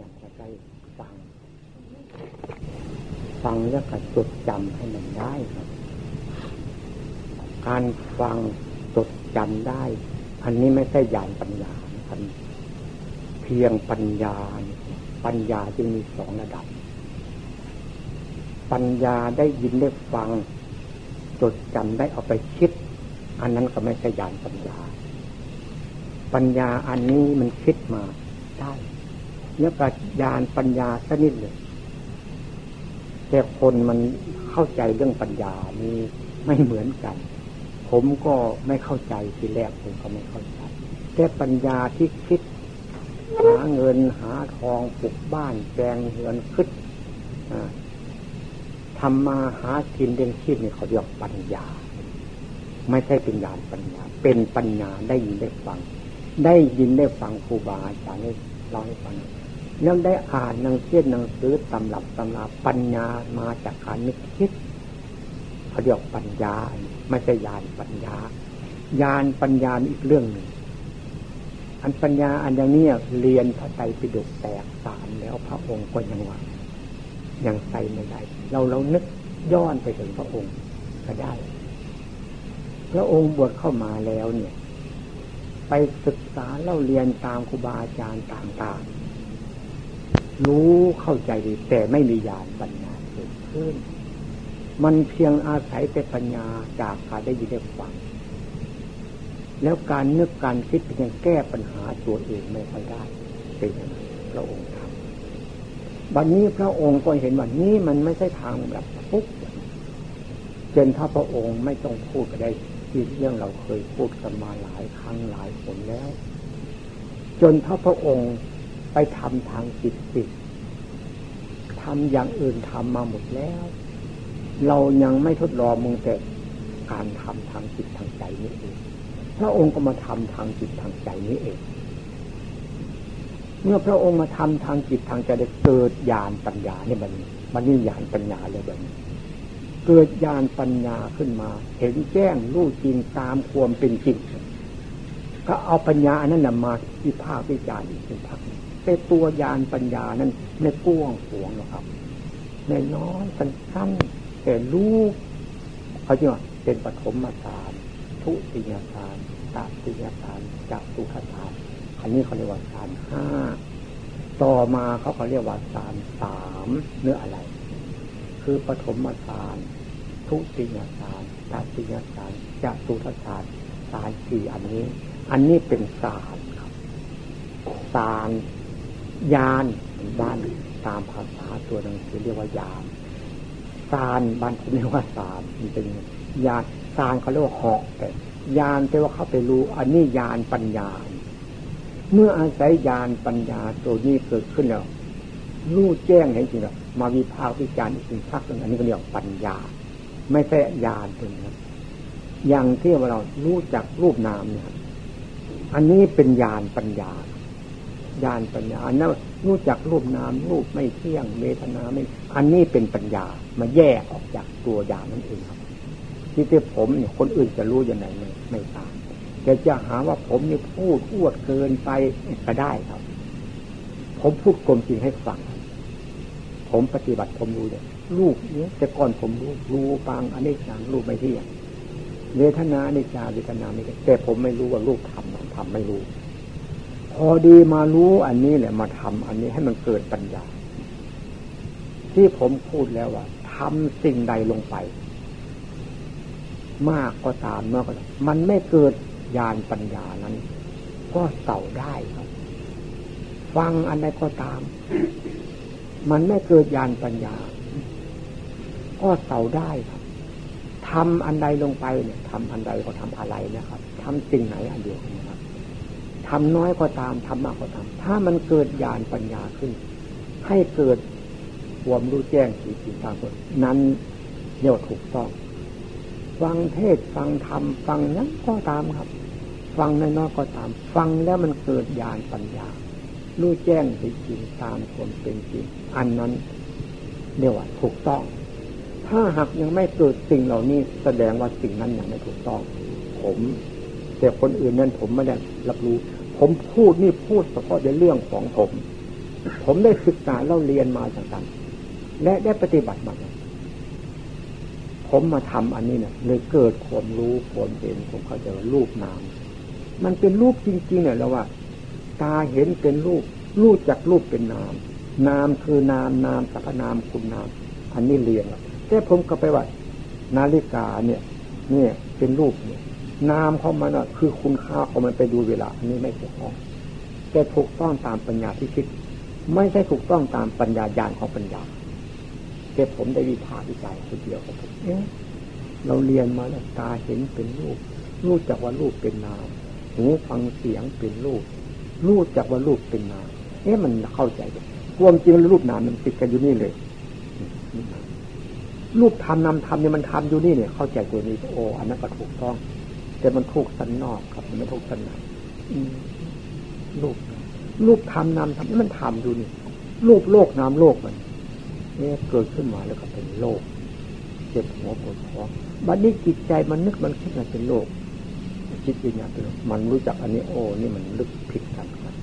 ยังจะได้ฟัง ฟังแล้วก็จดจำให้มันได้ครับ การฟังจดจำได้ อันนี้ไม่ใช่ญาณปัญญาครับเพียงปัญญา ปัญญาจึงมีสองระดับ ปัญญาได้ยินได้ฟัง จดจำได้เอาไปคิด อันนั้นก็ไม่ใช่ญาณปัญญา ปัญญาอันนี้มันคิดมาได้ แล้วก็ญาณปัญญาสนิดเลยแต่คนมันเข้าใจเรื่องปัญญานี้ไม่เหมือนกัน ผมก็ไม่เข้าใจทีแรกผมก็ไม่เข้าใจ แต่ปัญญาที่คิด หาเงินหาทองปลูกบ้านแปลงเงินขึ้นทำมาหากินเลี้ยงชีพนี่เขาเรียกปัญญา ไม่ใช่เป็นญาณปัญญา เป็นปัญญาได้ยินได้ฟัง ได้ยินได้ฟังครูบาอาจารย์เล่าให้ฟัง แล้วได้อ่านหนังสือหนังสือตำรับตำราปัญญามาจากการนึกคิดเขาเรียกปัญญา ไม่ใช่ญาณปัญญาญาณปัญญาอีกเรื่องหนึ่งอันปัญญาอันอย่างนี้เรียนพระไตรปิฎกแตกสารแล้วพระองค์ก็ยังว่ายังใส่ไม่ได้เราเรานึกย้อนไปถึงพระองค์ก็ได้ พระองค์บวชเข้ามาแล้วเนี่ย ไปศึกษาเล่าเรียนตามครูบาอาจารย์ต่างๆ รู้เข้าใจดี แต่ไม่มีญาณปัญญาเกิดขึ้น มันเพียงอาศัยแต่ปัญญาจากการได้ยินได้ฟัง แล้วการนึกการคิดเพียงแก้ปัญหาตัวเองไม่ค่อยได้เป็นอย่างนั้นพระองค์ทำบัดนนี้พระองค์ก็เห็นว่านี้มันไม่ใช่ทางแบบปุ๊บเจนถ้าพระองค์ไม่ต้องพูดก็ได้ที่เรื่องเราเคยพูดกันมาหลายครั้งหลายคนแล้ว จนถ้าพระองค์ ไปทำทางจิตติดทำอย่างอื่นทำมาหมดแล้ว เรายังไม่ทดลองมึงแต่การทำทางจิตทางใจนี้เองพระองค์ก็มาทำทางจิตทางใจนี้เอง เมื่อพระองค์มาทำทางจิตทางใจได้เกิดญาณปัญญาเนี่ยมันมันนี่ญาณปัญญาเลยแบบนี้เกิดญาณปัญญาขึ้นมา เห็นแจ้งรู้จริงตามความเป็นจริงก็เอาปัญญาอันนั้นมาวิพากษ์วิจารณ์อีกเป็นพัก แต่ตัวญาณปัญญานั้นไม่ก้วงหวงหรอกครับในน้อยสั้นๆแต่รู้เขาจะว่าเป็นปฐมฌานทุติยฌานตติยฌานจักตุขฌานอันนี้เขาเรียกว่าฌานห้าต่อมาเขาเขาเรียกว่าฌานสามเนื้ออะไร คือปฐมฌานทุติยฌานตติยฌานจักตุขฌานฌานสี่อันนี้ อันนี้เป็นฌานครับฌาน ยานบ้านตามภาษาตัวหนังสือเรียกว่ายานซานบ้านผมเรียกว่าซานมันเป็นยานซานเขาเรียกว่าหอกแต่ยานแปลว่าเขาไปรู้ อันนี้ยานปัญญา เมื่ออาศัยยานปัญญาตัวนี้เกิดขึ้นแล้วรู้แจ้งเห็นจริงแล้วมาวิพากษ์วิจารณ์อีกสิ่งพักหนึ่งอันนี้ก็เรียกปัญญา ไม่ใช่ยานตัวนี้อย่างที่เรารู้จักรูปนามเนี่ย อันนี้เป็นยานปัญญา ญาณปัญญาอันนั้นรู้จักรูปนามรูปไม่เที่ยงเวทนาไม่อันนี้เป็นปัญญามาแยกออกจากตัวญาณนั่นเองครับที่ที่ผมเนี่ยคนอื่นจะรู้ยังไงไม่ไม่ตามแต่จะหาว่าผมนี่พูดอวดเกินไปก็ได้ครับ ผมพูดกลมจริงให้ฟังผมปฏิบัติผมรู้เนี่ยรูปเนี้ยแต่ก่อนผมรู้รู้ปังอันนี้จางรูปไม่เที่ยงเวทนาอนนี้จาเวทนาไม่แต่ผมไม่รู้ว่ารูปทำทำไม่รู้ อดีมารู้อันนี้แหละมาทำอันนี้ให้มันเกิดปัญญา ที่ผมพูดแล้วว่าทำสิ่งใดลงไป มากก็ตามน้อยก็ตามมันไม่เกิดญาณปัญญานั้น ก็เสาได้ครับ ฟังอันใดก็ตาม มันไม่เกิดญาณปัญญา ก็เสาได้ครับทำอันใดลงไปเนี่ยทำอันใดก็ทำอะไรนะครับทำสิ่งไหนอันเดียวกัน ทำน้อยก็ตามทำมากก็ตาม ถ้ามันเกิดญาณปัญญาขึ้น ให้เกิดความรู้แจ้งสิ่งสิ่งตางๆนั้นเรียกว่าถูกต้อง ฟังเทศฟังธรรมฟังนั้นก็ตามครับ ฟังน้อยๆก็ตาม ฟังแล้วมันเกิดญาณปัญญา รู้แจ้งสิ่งจริงตามความเป็นจริงอันนั้นเรียกว่าถูกต้อง ถ้าหากยังไม่เกิดสิ่งเหล่านี้แสดงว่าสิ่งนั้นยังไม่ถูกต้อง ผม แต่คนอื่นนั้นผมไม่ได้รับรู้ ผมพูดนี่พูดเฉพาะในเรื่องของผม ผมได้ศึกษาเล่าเรียนมาต่างๆ และได้ปฏิบัติมาผมมาทำอันนี้เนี่ยเลยเกิดความรู้ความเห็นผมเข้าใจว่ารูปนาม มันเป็นรูปจริงๆเนี่ยแล้วว่า ตาเห็นเป็นรูป รูปจากรูปเป็นนาม นามคือนามนามสรรพนามคุณนาม อันนี้เรียนแต่ผมก็ไปว่า นาฬิกาเนี่ย เนี่ยเป็นรูปเนี่ย นามของมันอะคือคุณค่าของมันไปดูเวลาอันนี้ไม่ถูกต้องแต่ถูกต้องตามปัญญาที่คิด ไม่ใช่ถูกต้องตามปัญญาญาณของปัญญาแต่ผมได้วิพากษ์วิจัยคนเดียวของผมเอ๊ะเราเรียนมาแล้วตาเห็นเป็นรูปรู้จักว่ารูปเป็นนามหูฟังเสียงเป็นรูปรู้จักว่ารูปเป็นนามเอ๊ะมันเข้าใจความจริงรูปนามมันติดกันอยู่นี่เลยรูปทำนำทำเนี่ยมันทำอยู่นี่เนี่ย เข้าใจตัวนี้โอ้อันนั้นก็ถูกต้อง แต่มันถูกสันนอกครับ มันไม่ถูกสันในรูปรูปทำนำทำนี่มันทำอยู่นี่รูปโลกนามโลกมันเนี่ยเกิดขึ้นมาแล้วก็เป็นโลกเจ็บหัวปวดท้องบัดนี้จิตใจมันนึกมันคิดมันเป็นโลกจิตวิญญาณเป็นโลกมันรู้จักอันนี้โอ้นี่มันลึกผิดกันครับ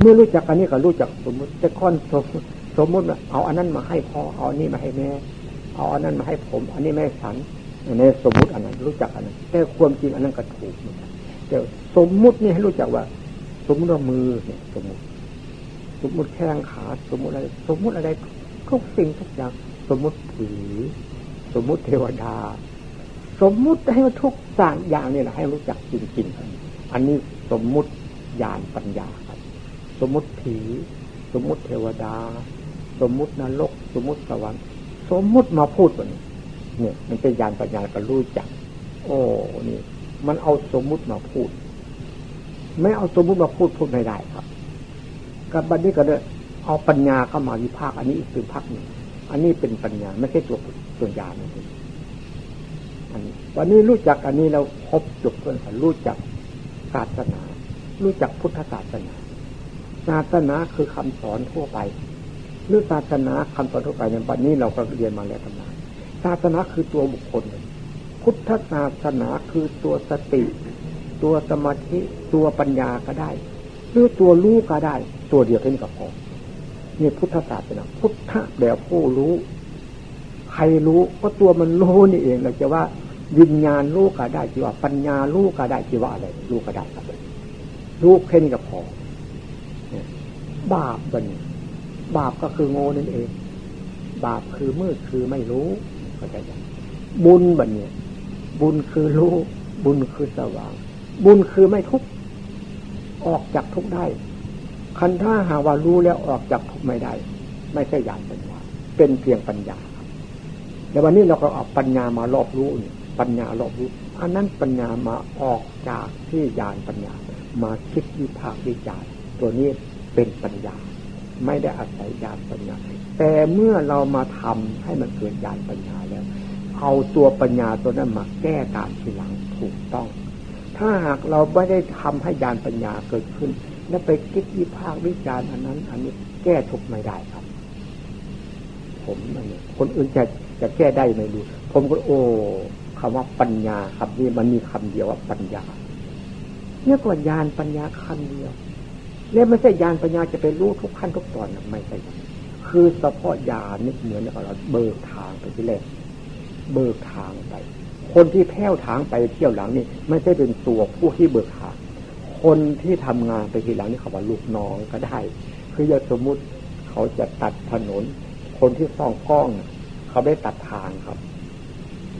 เมื่อรู้จักอันนี้ก็รู้จักสมมติแต่ก้อนสมสมมติเอาอันนั้นมาให้พ่อเอาอันนี้มาให้แม่เอาอันนั้นมาให้ผม อันนี้แม่สัน ในสมมุติอันนั้นรู้จักอันนั้นแต่ความจริงอันนั้นก็ถูกเหมือนกันแต่สมมุตินี่ให้รู้จักว่า สมมติว่ามือเนี่ยสมมติ สมมติแข้งขาสมมติอะไร สมมติอะไรทุกสิ่งทุกอย่าง สมมติผีสมมติเทวดา สมมุติให้ทุกสั่งอย่างนี่แหละให้รู้จักจริงๆ อันนี้สมมุติญาณปัญญาครับสมมุติผีสมมุติเทวดา สมมุตินรก สมมุติสวรรค์ สมมุติมาพูดตัวนี้ เนี่ยมันเป็นญาณปัญญาก็รู้จัก โอ้นี่ มันเอาสมมุติมาพูด ไม่เอาสมมุติมาพูดพูดไม่ได้ครับกับบัดนี้ก็เลยเอาปัญญาเข้ามาวิพากอันนี้อีกเป็นพักหนึ่งอันนี้เป็นปัญญาไม่ใช่ตัวตัวญาณนี่อันนี้วันนี้รู้จักอันนี้เราพบจบเพื่อนรู้จักศาสนา รู้จักพุทธศาสนา ศาสนาคือคำสอนทั่วไปหรือศาสนาคำสอนทั่วไปในวันนี้เราก็เรียนมาแล้วทั้ง ศาสนาคือตัวบุคคล พุทธศาสนาคือตัวสติ ตัวสมาธิตัวปัญญาก็ได้ หรือตัวรู้ก็ได้ ตัวเดียวเท่านี้ก็พอนี่พุทธศาสนาพุทธแบบผู้รู้ ใครรู้ก็ตัวมันรู้นี่เองเราจะว่าวิญญาณรู้ก็ได้จีว่าปัญญารู้ก็ได้จีว่าอะไรรู้ก็ได้ครับรู้แค่นี้ก็พอบาปบันบาปก็คือโง่นั่นเอง บาปคือมืดคือไม่รู้ เข้าใจยังบุญบันเนี่ย บุญคือรู้บุญคือสว่าง บุญคือไม่ทุกข์ออกจากทุกข์ได้ คันถ้าหาว่ารู้แล้วออกจากทุกข์ไม่ได้ ไม่ใช่ญาณปัญญาเป็นเพียงปัญญาแต่วันนี้เราก็เอาปัญญามารอบรู้นี่ปัญญารอบรู้อันนั้นปัญญามาออกจากที่ญาณปัญญา มาคิดวิพากษ์วิจารตัวนี้เป็นปัญญา ไม่ได้อาศัยญาณปัญญา แต่เมื่อเรามาทำให้มันเกิดญาณปัญญา เอาตัวปัญญาตัวนั้นมาแก้ตามทีหลังถูกต้อง ถ้าหากเราไม่ได้ทำให้ญาณปัญญาเกิดขึ้น แล้วไปคิดวิพากษ์วิจารณ์อันนั้น อันนี้แก้ทุกไม่ได้ครับ ผมอันคนอื่นจะจะแก้ได้ไม่รู้ผมก็โอ้คำว่าปัญญาครับนี่มันมีคำเดียวว่าปัญญาเนี่ยก็ญาณปัญญาคำเดียว แล้วไม่ใช่ญาณปัญญาจะไปรู้ทุกขั้นทุกตอนไม่ใช่คือเฉพาะญาณนี่เหมือนกับเราเบิกทางไปที่แรก เบิกทางไป คนที่แพ้วทางไปเที่ยวหลังนี่ไม่ใช่เป็นตัวผู้ที่เบิกทาง คนที่ทำงานไปทีหลังนี่เขาว่าลูกน้องก็ได้ คืออย่าสมมุติเขาจะตัดถนน คนที่ส่องกล้อง เขาไม่ตัดทางครับ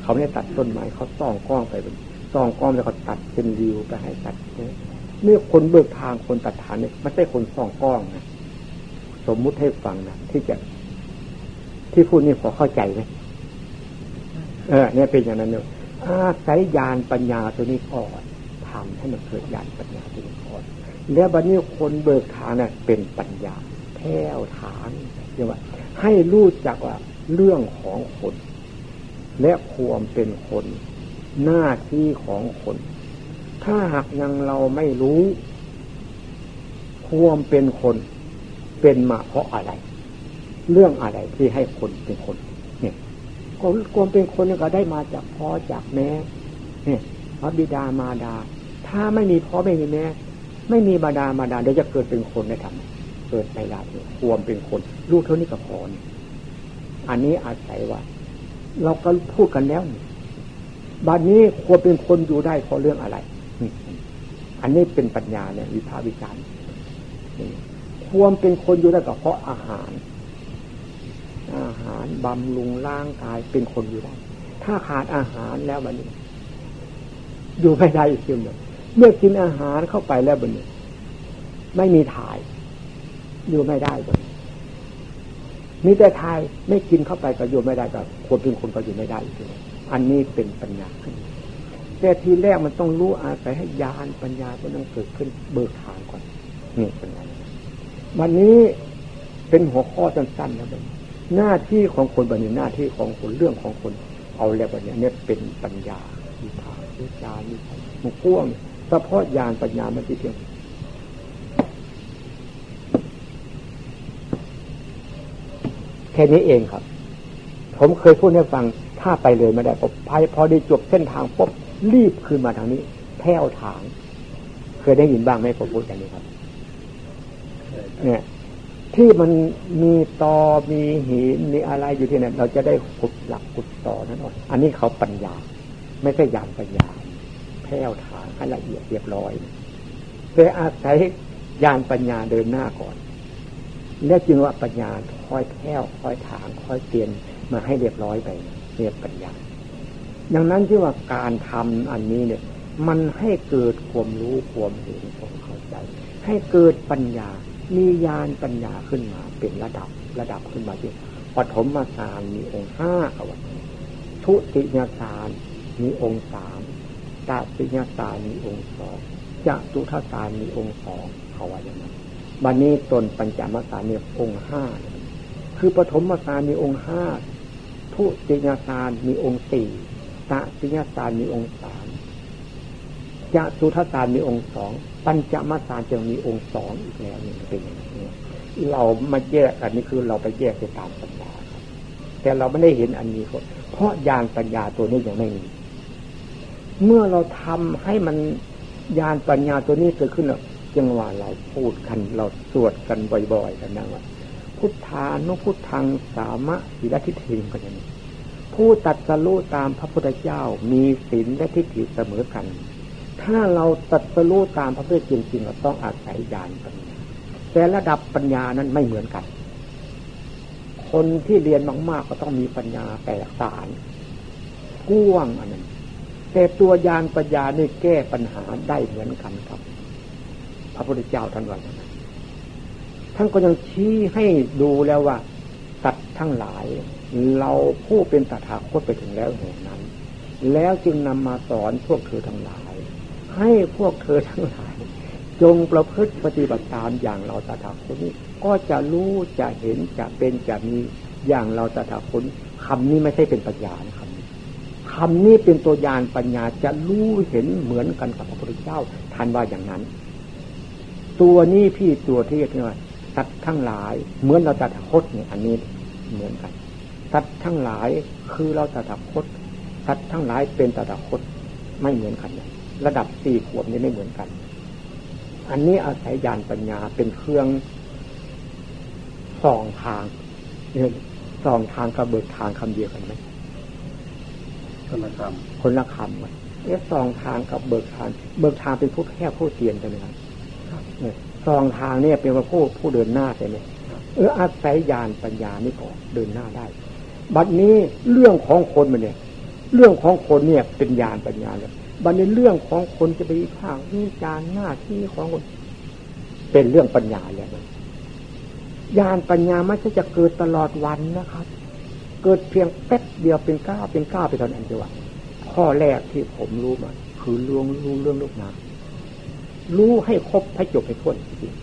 เขาไม่ได้ตัดต้นไม้เขาส่องกล้องไปส่องกล้องแล้วเขาตัดเป็นริวไปให้ตัดเนี่ยคนเบิกทางคนตัดทางเนี่ยไม่ใช่คนส่องกล้องนะสมมุติให้ฟังนะที่จะที่พูดนี่พอเข้าใจไหม เออเนี่ยเป็นอย่างนั้นเนี่ยอาศัยญาณปัญญาตัวนี้ก่อนทำให้มันเกิดญาณปัญญาเป็นคนแล้วบัดนี้คนเบิกทางน่ะเป็นปัญญาแท้วทางเรียกว่า ให้รู้จักว่าเรื่องของคน และความเป็นคน หน้าที่ของคน ถ้าหากยังเราไม่รู้ ความเป็นคนเป็นมาเพราะอะไร เรื่องอะไรที่ให้คนเป็นคน เนี่ยความเป็นคนก็ได้มาจากพ่อจากแม่เนี่ยพระบิดามาดา ถ้าไม่มีพ่อไม่มีแม่ไม่มีบาดามาดาเดี๋ยวจะเกิดเป็นคนได้ทำเกิดไม่ได้ความเป็นคน ลูกเท่านี้ก็พออันนี้อาศัยว่า เราก็พูดกันแล้วบัดนี้ควรเป็นคนอยู่ได้เพราะเรื่องอะไร อันนี้เป็นปัญญาเนี่ย วิภาวิจารณ์ควรเป็นคนอยู่ได้ก็เพราะอาหาร อาหารบำรุงร่างกายเป็นคนอยู่ได้ ถ้าขาดอาหารแล้วบัดนี้อยู่ไม่ได้อีกเช่นเดียวเมื่อกินอาหารเข้าไปแล้วบัดนี้ไม่มีถ่าย อยู่ไม่ได้บัดมีแต่ถ่ายไม่กินเข้าไปก็อยู่ไม่ได้ก็คนเป็นคนก็อยู่ไม่ได้อีกอันนี้เป็นปัญญาขึ้นแต่ทีแรกมันต้องรู้อาศัยให้ญาณปัญญาก็ต้องเกิดขึ้นเบิกทางก่อนนี่เป็นไงวันนี้เป็นหัวข้อสั้นๆนะบัน หน้าที่ของคนบันนี้หน้าที่ของคนเรื่องของคน เอาแล้วบันนี้เนี่ยเป็นปัญญาวิภาวิจารวิมุก้วงเฉพาะญาณปัญญามันที่เพียงแค่นี้เองครับ ผมเคยพูดให้ฟังถ้าไปเลยไม่ได้ผมพพอได้จบเส้นทางปุ๊บรีบขึ้นมาทางนี้แผ่วทาง เคยได้ยินบ้างไหมผมพูดอย่างนี้ครับ เนี่ย ที่มันมีตอมีหินมีอะไรอยู่ที่นั่นเราจะได้ขุดหลักขุดตอนั่นเองอันนี้เขาปัญญา ไม่ใช่ยานปัญญาแผ่วทางให้ละเอียดเรียบร้อยแต่อาศัยยานปัญญาเดินหน้าก่อน แล้วจึงว่าปัญญาค่อยแผ่วค่อยถางค่อยเตียนมาให้เรียบร้อยไป เรียบปัญญาดังนั้นที่ว่าการทำอันนี้เนี่ย มันให้เกิดความรู้ความเห็นความเข้าใจ ให้เกิดปัญญา มีญาณปัญญาขึ้นมา เป็นระดับระดับขึ้นมาที่ปฐมฌานมีองค์ห้าเอาไว้ทุติยฌานมีองค์สามตติยฌานมีองค์สองจะตุทัฌานมีองค์สองเขาว่าอย่างนั้นบันนี้ตนปัญจมฌานมีองค์ห้าคือปฐมฌานมีองค์ห้าทุติยฌานมีองค์สี่ตติยฌานมีองค์สาม จะตุทัฌานมีองค์สองปัญจมฌานจะมีองค์สองอีกแล้วนี่เป็นอย่างนี้เรามาแยกอันนี้คือเราไปแยกไปตามปัญญาครับแต่เราไม่ได้เห็นอันนี้เพราะยานปัญญาตัวนี้ยังไม่มีเมื่อเราทำให้มันยานปัญญาตัวนี้เกิดขึ้นแล้วจังหวะเราพูดกันเราสวดกันบ่อยๆกันนะว่าพุทธานุพุทธังสามะสิรทิฏฐิกันอย่างนี้ผู้ตัดสรู้ตามพระพุทธเจ้ามีศีลและทิฏฐิเสมอกัน ถ้าเราตัดสรู้ตามพระพุทธจริงๆเราต้องอาศัยญาณปัญญาแต่ระดับปัญญานั้นไม่เหมือนกัน คนที่เรียนมากๆก็ต้องมีปัญญาแตกสารกว้างอันนั้นแต่ตัวญาณปัญญานี่แก้ปัญหาได้เหมือนกันครับ พระพุทธเจ้าท่านว่าท่านก็ยังชี้ให้ดูแล้วว่าสัตว์ทั้งหลาย เราผู้เป็นตถาคตไปถึงแล้วแห่งนั้น แล้วจึงนำมาสอนพวกเธอทั้งหลาย ให้พวกเธอทั้งหลาย จงประพฤติปฏิบัติตามอย่างเราตถาคตนี้ ก็จะรู้จะเห็นจะเป็นจะมีอย่างเราตถาคตคำนี้ไม่ใช่เป็นปัญญานะคำนี้คำนี้เป็นตัวยานปัญญาจะรู้เห็นเหมือนกันกับพระพุทธเจ้าท่านว่าอย่างนั้น ตัวนี้พี่ตัวที่เรียกว่าสัตว์ทั้งหลายเหมือนเราตถาคตเนี่ยอันนี้เหมือนกันสัตว์ทั้งหลายคือเราตถาคตสัตว์ทั้งหลายเป็นตถาคตไม่เหมือนกัน ระดับสี่ขวบนี้ไม่เหมือนกัน อันนี้อาศัยญาณปัญญาเป็นเครื่องส่องทางเนี่ยส่องทางกับเบิกทางคำเดียวกันไหมคนละคำคนละคำไหมเอ๊ะส่องทางกับเบิกทาง เบิกทางเป็นผู้แค่ผู้เตียนใช่ไหมครับเนี่ยส่องทางเนี่ยเป็นว่าผู้ผู้เดินหน้าใช่ไหมเอออาศัยญาณปัญญานี่ก่อนเดินหน้าได้ บัดนี้เรื่องของคนมันเนี่ย เรื่องของคนเนี่ยเป็นญาณปัญญาเลย บันี้เรื่องของคนจะไปภาควิจารหน้าที่ของคน เป็นเรื่องปัญญาเลยญาณปัญญาไม่ใช่จะเกิดตลอดวันนะครับ เกิดเพียงแป๊บเดียวเป็นก้าวเป็นก้าวไปเท่านั้นเองว่าข้อแรกที่ผมรู้มาคือเรื่องรู้เรื่องลูกน้ำรู้ให้ครบให้จบให้ท้วนจริง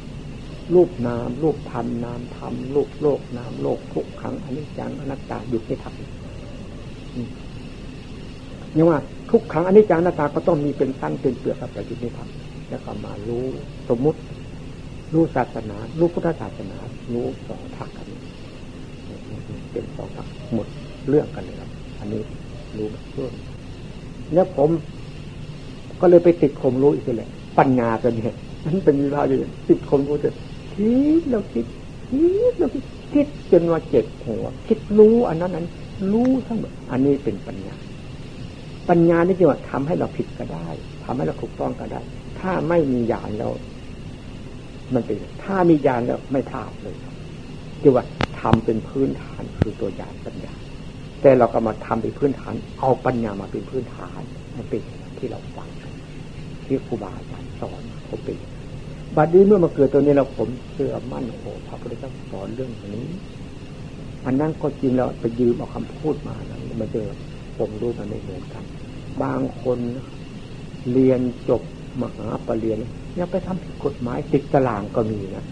รูปนามรูปธรรมนามธรรมรูปโลกนามโลกทุกขังอนิจจังอนัตตาหยุดไม่ทัน นี่ว่าทุกขังอนิจจังอนัตตาก็ต้องมีเป็นตั้นเป็นเปลือกกับแต่หยุดไม่ทันแล้วก็มารู้สมมุติรู้ศาสนา รู้พุทธศาสนา รู้สองทักกันเป็นสองทักหมดเรื่องกันเลยครับ อันนี้รู้เพื่อแล้วผมก็เลยไปติดคมรู้อีกเลยปัญญาตัวนี้มันเป็นวิภาอยู่ติดคมรู้จะคิดแล้วคิดคิดแล้วคิดคิดจนว่าเจ็บหัวคิดรู้อันนั้นนั้น รู้ทั้งหมดอันนี้เป็นปัญญา ปัญญานี่จึงว่าทำให้เราผิดก็ได้ทำให้เราถูกต้องก็ได้ ถ้าไม่มีญาณแล้วมันเป็น ถ้ามีญาณแล้วไม่ทาบเลยคือว่าทำเป็นพื้นฐานคือตัวญาณปัญญา แต่เราก็มาทำเป็นพื้นฐาน เอาปัญญามาเป็นพื้นฐานมันเป็นที่เราฟังที่ครูบาอาจารย์สอนผมเป็นบัดนี้เมื่อมาเกิดตัวนี้เราผมเชื่อมั่นโอ้พระพุทธเจ้าสอนเรื่องนี้อันนั้นก็จริงแล้วไปยืมเอาคำพูดมาแล้วมาเจอผมรู้มันไม่เหมือนกัน บางคนเรียนจบมหาปรริญญายังไปทำผิดกฎหมายติดตารางก็มีนะ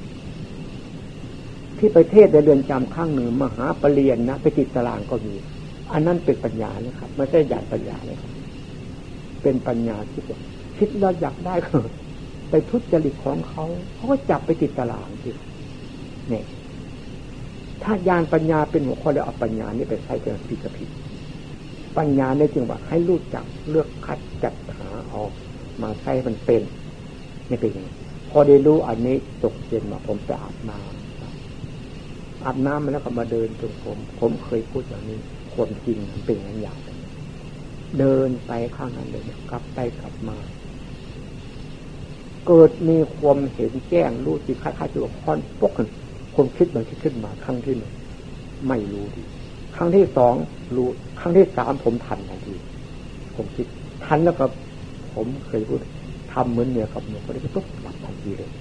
ที่ประเทศในเรือนจำข้างหนึ่งมหาปรริญญานะไปติดตารางก็มี อันนั้นเป็นปัญญานะครับไม่ใช่หยาดปัญญาเลยครับ เป็นปัญญาที่คิดเราอยากได้ก็ไปทุจริตของเขาเขาก็จับไปติดตารางสิเนี่ยถ้ายานปัญญาเป็นหัวข้อแล้วเอาปัญญานี่ไปใช้เป็นผิดกับผิด ปัญญาในจึงว่า ให้รู้จักเลือกคัดจัดหาออกมาใช้มันเป็นไม่เป็นยังพอได้รู้อันนี้ตกเย็นมาผมไปอาบน้ำอาบน้ำมาแล้วก็มาเดินจงผมผมเคยพูดอย่างนี้คนจริงเป็นอย่างอย่างเดินไปข้างนั้นเลยกลับไปกลับมา เกิดมีความเห็นแจ้งรู้จิตคล้ายๆจะค่อนปกคนคิดมันคิดขึ้นมาครั้งที่หนึ่งไม่รู้ดีครั้งที่สอง รู้ครั้งที่สามผมทันทันที ผมคิดทันแล้วก็ ผมเคยพูดทำเหมือนเมียกับเมียก็ได้ปุ๊บหลับทันทีเลย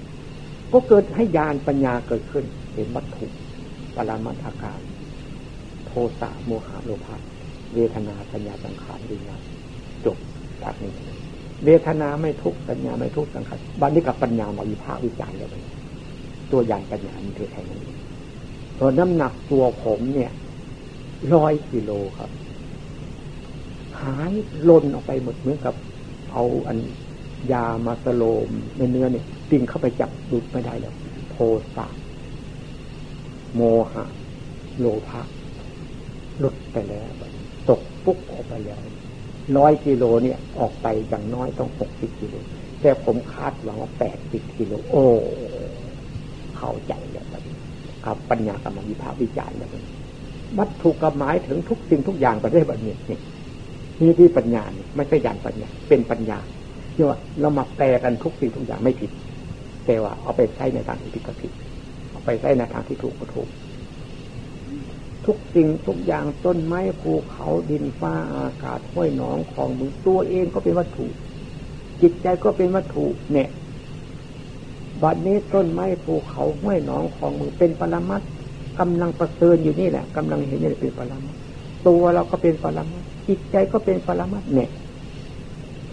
ก็เกิดให้ญาณปัญญาเกิดขึ้น เห็นวัตถุปรามัทาการ โทสะโมหะโลภะเวทนาสัญญาสังขารวิญญาณจบจากนี้ เวทนาไม่ทุกสัญญาไม่ทุกสังขารบันนี้กับปัญญามาวิภาควิจารณ์แล้วตัวอย่างปัญญามันคือแค่นั้นตัวน้ำหนักตัวผมเนี่ย ร้อยกิโลครับ หายล่นออกไปหมดเหมือนกับ เอาอันยามาสโลมในเนื้อเนี่ยติงเข้าไปจับดุดไม่ได้แล้วโทสะโมหะ โลภะหลุดไปแล้ว ตกปุ๊บออกไปแล้วร้อยกิโลเนี่ยออกไปอย่างน้อยต้องหกสิบกิโลแต่ผมคาดหวังว่าแปดสิบกิโลโอ้เข้าใจแล้วครับปัญญากรรมวิภาวิจารณ์แล้ว วัตถุกหมายถึงทุกสิ่งทุกอย่างประเทแบบนี้นี่นี่ที่ปัญญาเนี่ยไม่ใช่ยานปัญญา เป็นปัญญาที่ว่าเรามาแปลกันทุกสิ่งทุกอย่างไม่ผิด แต่ว่าเอาไปใช้ในทางที่ผิดก็ผิดเอาไปใช้ในทางที่ถูกก็ถูก ทุกสิ่งทุกอย่างต้นไม้ภูเขาดินฟ้าอากาศห้วยหนองของมือตัวเองก็เป็นวัตถุ จิตใจก็เป็นวัตถุเนี่ยบัดนี้ต้นไม้ภูเขาห้วยหนองของมือเป็นปรมัต กำลังประเสริญอยู่นี่แหละกำลังเห็นนี่เป็นปรมัตตัวเราก็เป็นปรมัตจิตใจก็เป็นปรมัตเนี่ย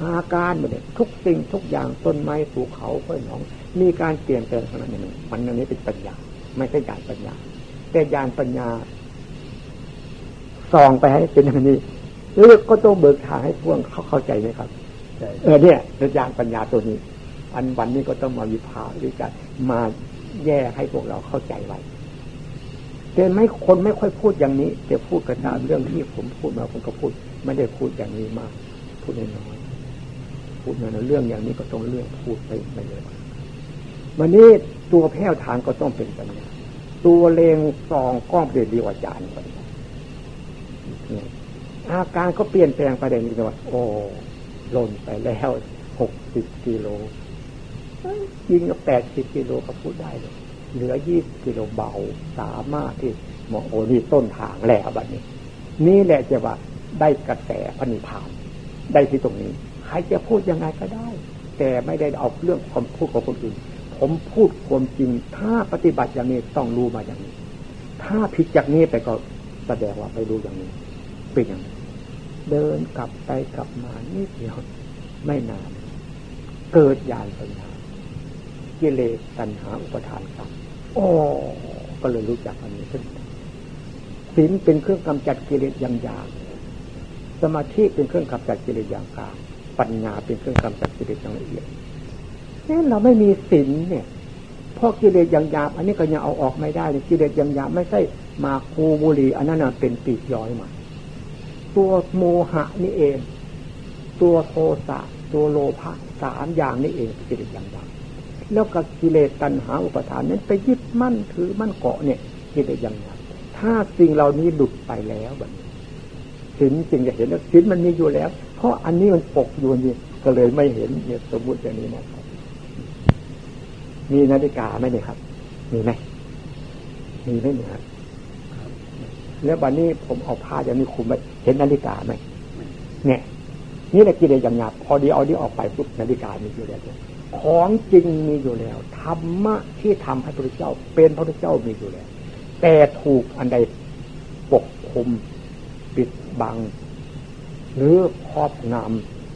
อาการเนี่ยทุกสิ่งทุกอย่างต้นไม้ภูเขาห้วยหนอง มีการเปลี่ยนแปลงขนาดนี้มันอันนี้เป็นปัญญา ไม่ใช่ญาณปัญญา แต่ญาณปัญญาส่องไปให้เป็นอย่างนี้เลือกก็ต้องเบิกทางให้พวกเขาเข้าใจไหมครับเออเนี่ยเป็นญาณปัญญาตัวนี้ อันวันนี้ก็ต้องมาวิพากษ์วิจารมาแย่ให้พวกเราเข้าใจไว้ แต่ไม่คนไม่ค่อยพูดอย่างนี้แต่พูดกันตามเรื่องที่ผมพูดมาผมก็พูด ไม่ได้พูดอย่างนี้มาก พูดน้อยพูดในเรื่องอย่างนี้ก็ต้องเรื่องพูดไปไปเลยวันนี้ตัวแพ้วทางก็ต้องเป็นปัญญาตัวเลงซองก้องเปลี่ยนดีวาจารย์ปัญญาอาการก็เปลี่ยนแปลงไปได้นี่ว่า โอ้ล่นไปแล้วหกสิบกิโลยิงก็แปดสิบกิโลก็พูดได้เลย เหลือยี่สิบกิโลเบาสามารถที่มองโอ้นี่ต้นทางแล้วบัดนี้ นี่แหละจะว่าได้กระแสพนิพานได้ที่ตรงนี้ ใครจะพูดยังไงก็ได้ แต่ไม่ได้เอาเรื่องความพูดของคนอื่น ผมพูดความจริง ถ้าปฏิบัติอย่างนี้ต้องรู้มาอย่างนี้ ถ้าผิดจากนี้ไปก็แสดงว่าไปรู้อย่างนี้ เป็นอย่างเดินกลับไปกลับมานิดเดียวไม่นาน เกิดญาณปัญญากิเลสตัณหาอุปทานกรรม โอ้ก็เลยรู้จักอันนี้ขึ้นศีลเป็นเครื่องกำจัดกิเลสอย่างยากสมาธิเป็นเครื่องกำจัดกิเลสอย่างกลางปัญญาเป็นเครื่องกำจัดกิเลสอย่างละเอียดนี่เราไม่มีศีลเนี่ยเพราะกิเลสอย่างหยาบอันนี้ก็ยังเอาออกไม่ได้กิเลสอย่างหยาบไม่ใช่มาคูบุรีอันนั้นเป็นปีกย้อยมาตัวโมหะนี่เอง ตัวโทสะตัวโลภะสามอย่างนี่เองกิเลสอย่างหยาบ แล้วกับกิเลสตัณหาอุปทานนั้นไปยึดมั่นถือมั่นเกาะเนี่ยกิเลสยังไงถ้าสิ่งเหล่านี้หลุดไปแล้วแบบนี้สินจริงจะเห็นแล้วสินมันมีอยู่แล้ว เพราะอันนี้มันปกอยู่นี่ก็เลยไม่เห็นเนี่ยสมมติอย่างนี้นะครับ มีนาฬิกาไหมเนี่ยครับ มีไหมมีไหมเนี่ยครับแล้ววันนี้ผมเอาผ้าอย่างนี้คุมไปเห็นนาฬิกาไหมเนี่ย นี่แหละกิเลสอย่างหยาบพอดีเอาดีออกไปปุ๊บนาฬิกามีอยู่แล้ว ของจริงมีอยู่แล้วธรรมะที่ทำให้พระเจ้า เป็นพระเจ้ามีอยู่แล้ว แต่ถูกอันใดปกคุมปิดบัง หรือครอบง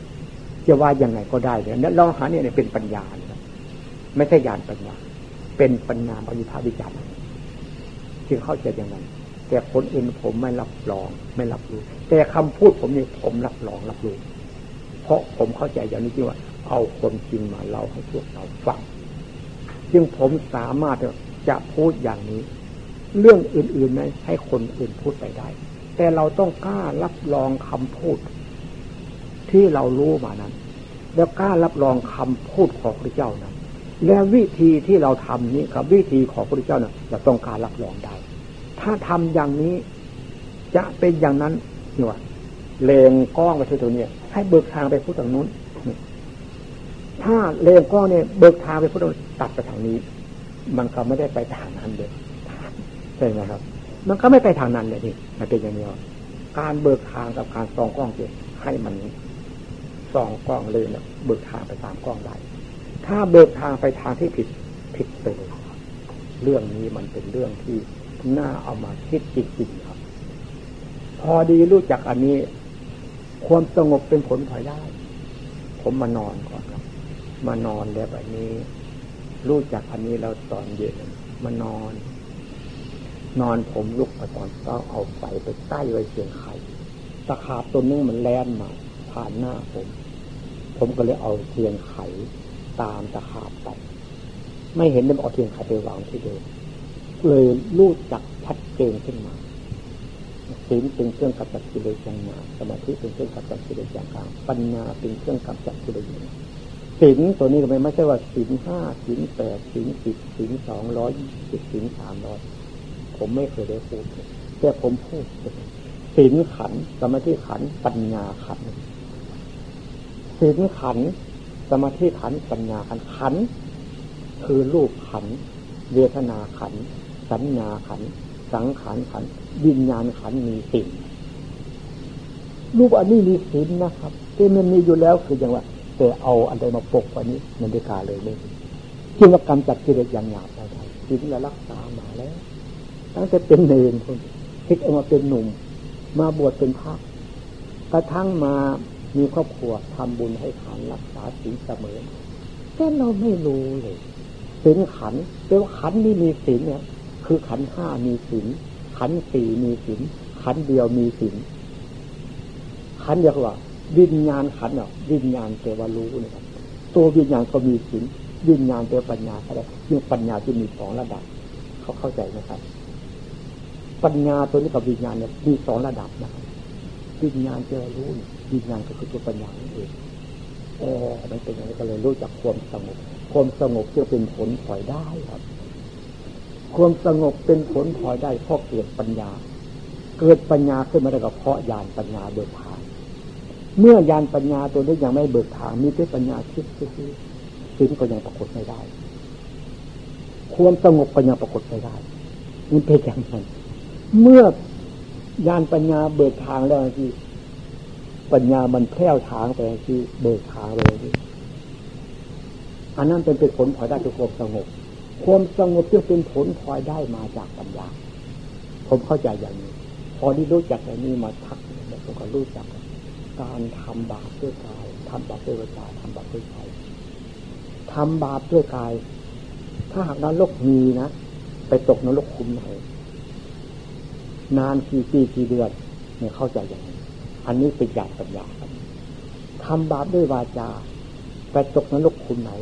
ำจะว่ายังไงก็ได้เลยนั่นลองหาเนี่ยเป็นปัญญาไม่ใช่ญาณปัญญา เป็นปัญญาปฏิภาวิจารณ์จึงเข้าใจอย่างนั้นแต่คนอื่นผมไม่รับรองไม่รับรู้ แต่คำพูดผมนี่ผมรับรองรับรู้ เพราะผมเข้าใจอย่างนี้ที่ว่า เอาคนจริงมาเล่าให้พวกเราฟังจึงผมสามารถจะพูดอย่างนี้ เรื่องอื่นๆไหมให้คนอื่นพูดไปได้ แต่เราต้องกล้ารับรองคำพูด ที่เรารู้มานั้น แล้วกล้ารับรองคำพูดของพระเจ้านั้นและวิธีที่เราทำนี้กับวิธีของพระเจ้านั้นจะต้องการรับรองได้ ถ้าทำอย่างนี้จะเป็นอย่างนั้นนี่ว่าเลงกล้องไปที่ตรงนี้ให้เบิกทางไปพุทธทางนู้น ถ้าเลงก้องเนี่ยเบิกทางไปพุทธตัดไปทางนี้ มันก็ไม่ได้ไปทางนั้นเลยใช่ไหมครับ มันก็ไม่ไปทางนั้นเลยนี่มันเป็นอย่างนี้การเบิกทางกับการส่องกล้องเจให้มันส่องกล้องเลยนะเบิกทางไปตามกล้องได้ ถ้าเบิกทางไปทางที่ผิดผิดไปเลยเรื่องนี้มันเป็นเรื่องที่น่าเอามาคิดจริงๆครับ พอดีรู้จักอันนี้ ความสงบเป็นผลพอยได้ ผมมานอนก่อนครับ มานอนแล้วแบบนี้ รู้จักอันนี้แล้วตอนเย็นมานอน นอนผมลุกมาตอนเช้าเอาไฟไปใต้ไว้เสียงไข่ตะขาบตัวนึงมันแล่นมาผ่านหน้าผม ผมก็เลยเอาเทียนไขตามตะขาบไป ไม่เห็นเลยเอาเทียนไขไปวางที่เดิมเลยรู้จักชัดเจนขึ้นมาศีลเป็นเครื่องกำจัดกิเลสอย่างหนาสมาธิเป็นเครื่องกำจัดกิเลสอย่างกลางปัญญาเป็นเครื่องกำจัดกิเลสอย่าง ศีลตัวนี้ก็ไม่ใช่ว่าศีลห้าศีลแปดศีลสิบศีลสองร้อยสิบศีลสามร้อยผมไม่เคยได้พูดแต่ผมพูดศีลขันสมาธิขันปัญญาขันศีลขันสมาธิขันปัญญาขันขัน คือรูปขัน เวทนาขัน สัญญาขัน สังขารขันวิญญาณขันมีสิ่งรูปอันนี้มีศีลนะครับที่มันมีอยู่แล้วคืออย่างว่า แต่เอาอันใดมาปกวันนี้มันได้กาเลยไม่จึงว่ากรรมจัดกิเลสอย่างหยาบได้ศีลและรักษามาแล้ว ตั้งแต่เป็นเนรคนคิดออกมาเป็นหนุ่ม มาบวชเป็นพระกระทั่งมามีครอบครัวทำบุญให้ทานรักษาศีลเสมอแต่เราไม่รู้เลยศีลขันแปลว่าขันนี้มีศีลเนี่ย คือขันห้ามีศีลขันสี่มีศีลขันเดียวมีศีลขันเรียกว่า วิญญาณขันเนาะวิญญาณแปลว่ารู้นะครับตัววิญญาณก็มีศีลวิญญาณแปลปัญญาอะไรเรื่องปัญญาที่มีสองระดับ เขาเข้าใจนะครับ ปัญญาตัวนี้กับวิญญาณเนี่ยมีสองระดับนะครับวิญญาณแปลว่ารู้วิญญาณก็คือตัวปัญญาเองโอ้มันเป็นอย่างนี้ก็เลยรู้จักความสงบความสงบจะเป็นผลพลอยได้ครับ ความสงบเป็นผลพลอยได้เพราะเกิดปัญญา เกิดปัญญาขึ้นมาได้ก็เพราะญาณปัญญาเบิกทา เมื่อญาณปัญญาตัวนี้ยังไม่เบิกทางมีแต่ปัญญาคิดซื่อสิ่งก็ยังปรากฏไม่ได้ ความสงบก็ยังปรากฏไม่ได้มันเป็นอย่างนั้นเมื่อญาณปัญญาเบิกทางแล้วที่ปัญญามันแผ่ทางไปที่เบิกทางเลยที่อันนั้นเป็นเป็นผลพลอยได้จากความสงบ ความสงบจึงเป็นผลพลอยได้มาจากปัญญา ผมเข้าใจอย่างนี้ พอที่รู้จักอย่างนี้มาทักแล้วผมก็รู้จัก การทำบาปด้วยกายทำบาปด้วยวาจาทำบาปด้วยใจทำบาปด้วยกาย ถ้าหากนรกมีนะไปตกนรกคุมไหนนานกี่ปีกี่เดือนเนี่ยเข้าใจอย่างนี้ อันนี้เป็นจากปัญญาทำบาปด้วยวาจาไปตกนรกคุมไหน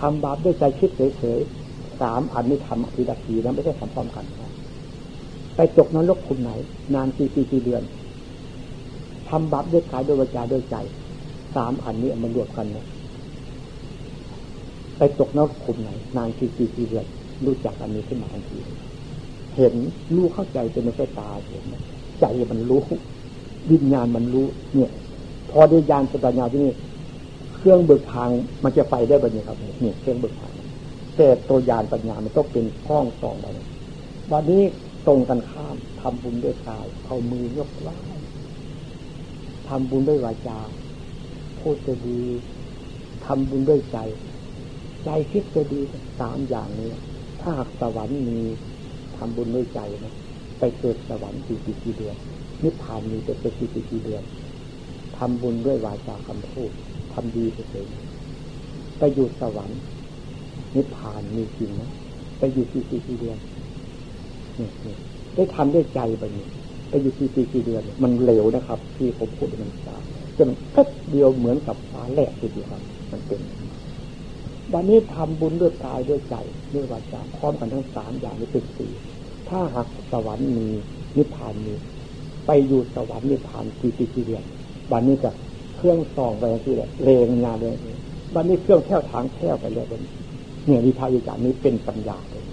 ทำบาปด้วยใจคิดเฉยๆสามอันนี้ทำทีละทีนะไม่ใช่ทำพร้อมกันไปจกนรกคุณไหน นานกี่ปีกี่เดือน ทำบาปด้วยกายด้วยวาจาด้วยใจสามอันนี้มันรวมกันเนี่ยไปตกนรกขุมไหน นานกี่ปีกี่เดือนรู้จักอันนี้ขึ้นมาทันที เห็นรู้เข้าใจจนไม่ใช่ตาเห็นใจมันรู้ วิญญาณมันรู้ เนี่ย พอได้ยานปัญญาที่นี่เครื่องเบิกทางมันจะไปได้แบบนี้ครับเนี่ยเครื่องเบิกทางแต่ตัวยานปัญญามันต้องเป็นข้องสองไปวันนี้ตรงกันข้ามทำบุญด้วยกายเอามือยกไหว้ ทำบุญด้วยวาจาพูดจะดีทำบุญด้วยใจ ใจคิดจะดีสามอย่างนี้ถ้าหากสวรรค์มีทำบุญด้วยใจนะไปเกิดสวรรค์สี่ปีกี่เดือนนิพพานมีจะเป็นสี่ปีกี่เดือนทำบุญด้วยวาจาคำพูดทำดีไปเลยไปอยู่สวรรค์ นิพพานมีจริงนะไปอยู่สี่ปีกี่เดือนได้ทำด้วยใจแบบนี้ ไปอยู่กี่ปีกี่เดือนมันเร็วนะครับ ที่ผมพูดมันช้าจนแค่เดียวเหมือนกับฟ้าแหลกทีเดียวครับ มันเป็นวันนี้ทำบุญด้วยกายด้วยใจด้วยวาจาพร้อมกันทั้งสามอย่างนี้เป็นสี่ถ้าหากสวรรค์มีนิพพานมีไปอยู่สวรรค์นิพพานกี่ปีกี่เดือนวันนี้จะเครื่องส่องไปที่แหละเรงงานเลยวันนี้เครื่องแค่ทางแค่ไปเลยเนี่ยวิพากษ์วิจารณ์นี้เป็นปัญญาเลย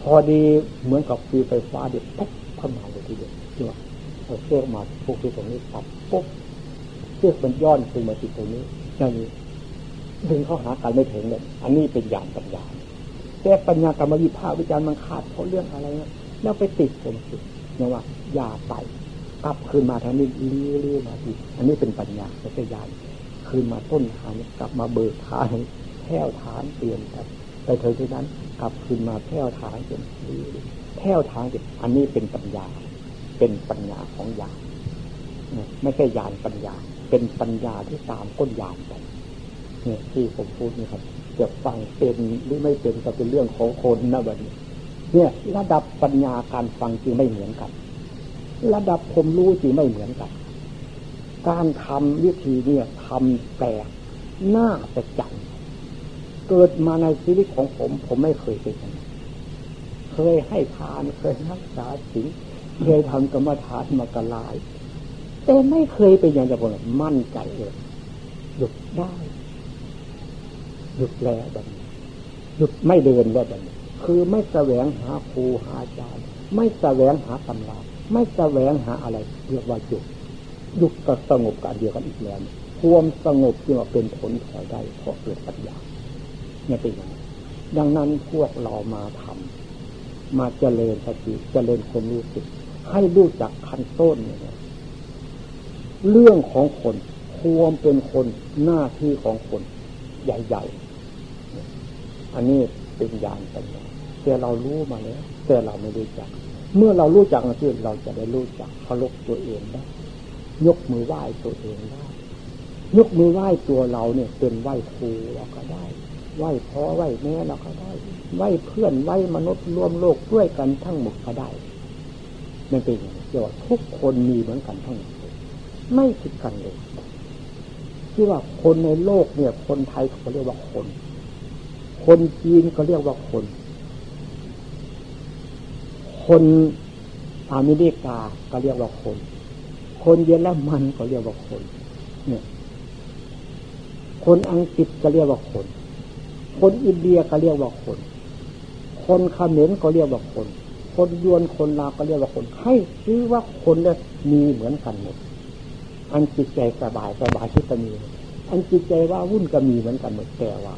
พอดีเหมือนกับฟีไฟฟ้าเด็ดปุ๊บ เข้ามาเลยทีเดียวที่ว่าเอาเชือกมาพวกที่ตรงนี้ตัดปุ๊บเชือกมันย้อนขึ้นมาติดตรงนี้นั่นนี่ดึงเข้าหากันไม่ถึงเลยอันนี้เป็นญาณปัญญาแต่ปัญญากรรมวิภาควิจารณ์มันขาดเพราะเรื่องอะไรเนี่ยแล้วไปติดผมสิเนี่ยว่าอย่าไปกลับคืนมาทางนี้เรื่อยๆมาอีกอันนี้เป็นปัญญาไม่ใช่ญาณคืนมาต้นทางกลับมาเบิกทางแถวฐานเปลี่ยนไปไปเถอะที่นั้น กลับคืนมาแถวทางจน แถวทางจนอันนี้เป็นปัญญา เป็นปัญญาของญาณไม่ใช่ญาณปัญญา เป็นปัญญาที่ตามก้นญาณไปเนี่ยที่ผมพูดนี่ครับจะฟังเป็นหรือไม่เป็นก็เป็นเรื่องของคนนะแบบนี้เนี่ยระดับปัญญาการฟังจริงไม่เหมือนกัน ระดับผมรู้จริงไม่เหมือนกัน การทำวิธีเนี่ยทำแปลกหน้าจะจังเกิดมาในชีวิตของผม ผมไม่เคยเป็น เคยให้ทานเคยรักษาสิ่งเคยทำกรรมฐานมากระลาย แต่ไม่เคยเป็นอย่างจะบอกมั่นใจเลยหยุดได้หยุดแล้วแบบนี้หยุดไม่เดินแล้วแบบนี้คือไม่แสวงหาครูหาอาจารย์ไม่แสวงหาตำราไม่แสวงหาอะไรเรียกว่าหยุดหยุดกับสงบกันเดียวกันอีกแล้วความสงบที่ว่าเป็นผลถอยได้เพราะเกิดปัญญาเนี่ยเป็นอย่างดังนั้นพวกเรามาทำ มาเจริญสติเจริญความรู้สึก ให้รู้จักขั้นต้นเนี่ยเรื่องของคนความเป็นคนหน้าที่ของคน ใหญ่ๆ อันนี้เป็นญาณปัญญาแต่เรารู้มาแล้วแต่เราไม่รู้จัก เมื่อเรารู้จักนะที่เราจะได้รู้จักเคารพตัวเองได้ยกมือไหว้ตัวเองได้ยกมือไหว้ตัวเราเนี่ยเป็นไหว้ครูเราก็ได้ ไหวพ่อไหวแม่เราก็ได้ ไหวเพื่อนไหวมนุษย์รวมโลกด้วยกันทั้งหมดก็ได้นั่นเป็นอย่างนี้ว่าทุกคนมีเหมือนกันทั้งหมดไม่ผิดกันเลยที่ว่าคนในโลกเนี่ย คนไทยเขาเรียกว่าคน คนจีนเขาเรียกว่าคน คนอเมริกาก็เรียกว่าคน คนเยอรมันก็เรียกว่าคน เนี่ย คนอังกฤษก็เรียกว่าคน คนอินเดียก็เรียกว่าคน คนเขมรก็เรียกว่าคน คนยวนคนลาวก็เรียกว่าคน ให้ชื่อว่าคนเนี่ยมีเหมือนกันหมด อันจิตใจสบายสบายที่จะมี อันจิตใจว่าวุ่นก็มีเหมือนกันหมดแต่ว่า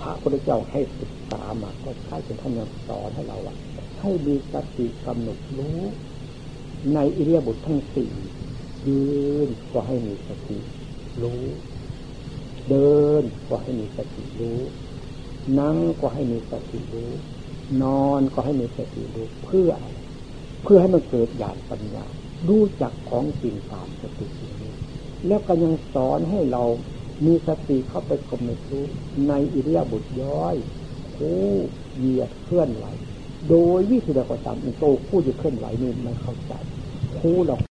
พระพุทธเจ้าให้ศึกษามาก็ใช้เป็นท่านยังสอนให้เราว่าให้มีสติกำหนดรู้ ในอิเลียบุตรทั้งสี่ยืนก็ให้มีสติรู้ เดินก็ให้มีสติรู้ นั่งก็ให้มีสติรู้ นอนก็ให้มีสติรู้เพื่อ เพื่อให้มันเกิดญาณปัญญารู้จักของจริงตามสติจริงนี้ แล้วก็ยังสอนให้เรามีสติเข้าไปกำหนดรู้ในอิริยาบถย่อยคู่เหยียดเคลื่อนไหว โดยวิธีใดก็ตามโตคู่จะเคลื่อนไหวนี่ไม่เข้าใจคู่เรา